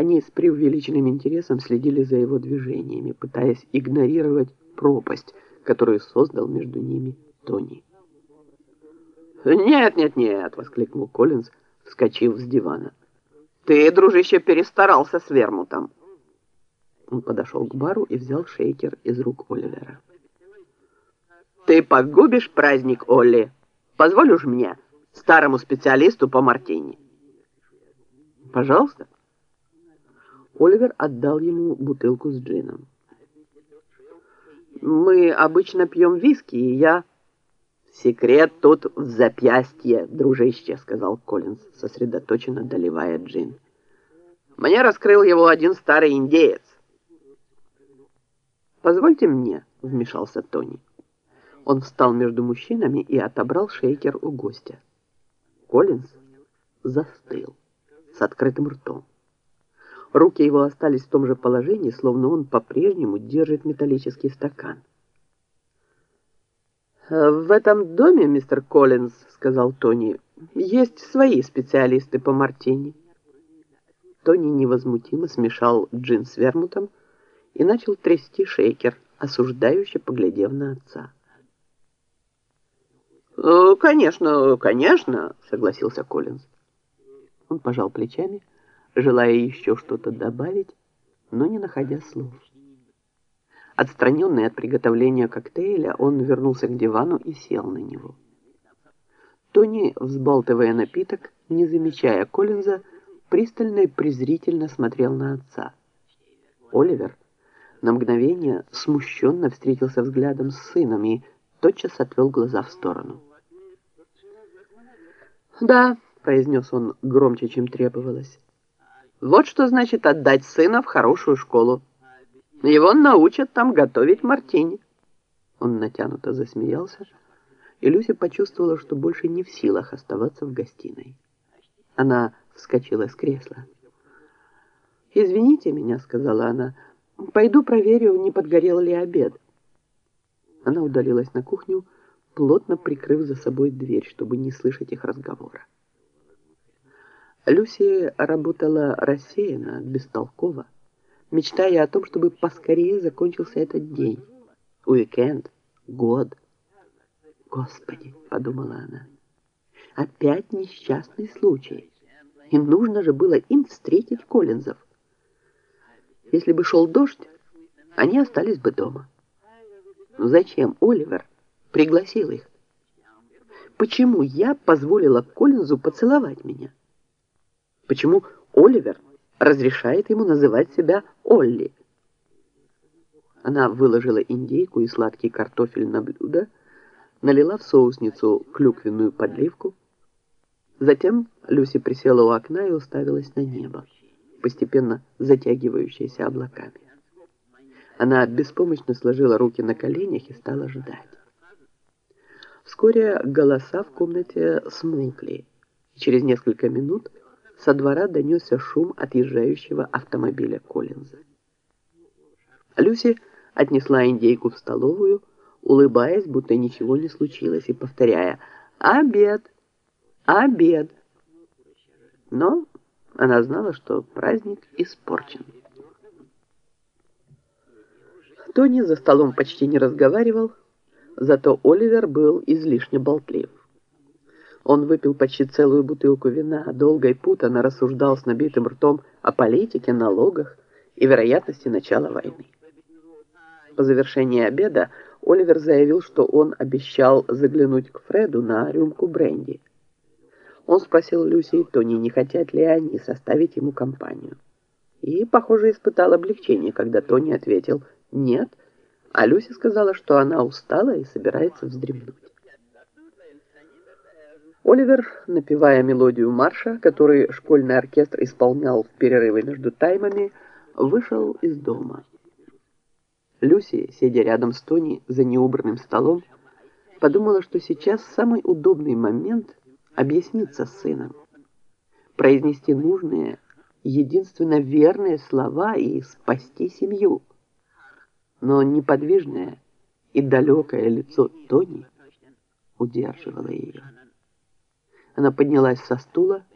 Они с преувеличенным интересом следили за его движениями, пытаясь игнорировать пропасть, которую создал между ними Тони. «Нет, нет, нет!» — воскликнул Коллинз, вскочив с дивана. «Ты, дружище, перестарался с вермутом!» Он подошел к бару и взял шейкер из рук Оливера. «Ты погубишь праздник, Олли! Позволь уж мне, старому специалисту по мартини!» «Пожалуйста!» Оливер отдал ему бутылку с джином. «Мы обычно пьем виски, и я...» «Секрет тут в запястье, дружище», — сказал Коллинз, сосредоточенно доливая джин. «Мне раскрыл его один старый индеец». «Позвольте мне», — вмешался Тони. Он встал между мужчинами и отобрал шейкер у гостя. Коллинз застыл с открытым ртом. Руки его остались в том же положении, словно он по-прежнему держит металлический стакан. «В этом доме, мистер Коллинз, — сказал Тони, — есть свои специалисты по мартини». Тони невозмутимо смешал джин с вермутом и начал трясти шейкер, осуждающе поглядев на отца. «Конечно, конечно», — согласился Коллинз. Он пожал плечами, желая еще что-то добавить, но не находя слов. Отстраненный от приготовления коктейля, он вернулся к дивану и сел на него. Тони, взбалтывая напиток, не замечая Коллинза, пристально и презрительно смотрел на отца. Оливер на мгновение смущенно встретился взглядом с сыном и тотчас отвел глаза в сторону. «Да», — произнес он громче, чем требовалось, — «вот что значит отдать сына в хорошую школу. Его научат там готовить мартини». Он натянуто засмеялся, и Люся почувствовала, что больше не в силах оставаться в гостиной. Она вскочила с кресла. «Извините меня», — сказала она, — «пойду проверю, не подгорел ли обед». Она удалилась на кухню, плотно прикрыв за собой дверь, чтобы не слышать их разговора. Люси работала рассеянно, бестолково, мечтая о том, чтобы поскорее закончился этот день. Уикенд, год. «Господи!» — подумала она. «Опять несчастный случай. И нужно же было им встретить Коллинзов. Если бы шел дождь, они остались бы дома. Но зачем Оливер пригласил их? Почему я позволила Коллинзу поцеловать меня? Почему Оливер разрешает ему называть себя Олли? Она выложила индейку и сладкий картофель на блюдо, налила в соусницу клюквенную подливку. Затем Люси присела у окна и уставилась на небо, постепенно затягивающееся облаками. Она беспомощно сложила руки на коленях и стала ждать. Вскоре голоса в комнате смолкли. Через несколько минут со двора донесся шум отъезжающего автомобиля Коллинза. Люси отнесла индейку в столовую, улыбаясь, будто ничего не случилось, и повторяя «Обед! Обед!». Но она знала, что праздник испорчен. Тони за столом почти не разговаривал, зато Оливер был излишне болтлив. Он выпил почти целую бутылку вина, долго и путанно рассуждал с набитым ртом о политике, налогах и вероятности начала войны. По завершении обеда Оливер заявил, что он обещал заглянуть к Фреду на рюмку бренди. Он спросил Люси и Тони, не хотят ли они составить ему компанию. И, похоже, испытал облегчение, когда Тони ответил «нет», а Люси сказала, что она устала и собирается вздремнуть. Оливер, напевая мелодию марша, который школьный оркестр исполнял в перерывы между таймами, вышел из дома. Люси, сидя рядом с Тони за неубранным столом, подумала, что сейчас самый удобный момент объясниться с сыном, произнести нужные, единственно верные слова и спасти семью но неподвижное и далекое лицо Тони удерживало ее. Она поднялась со стула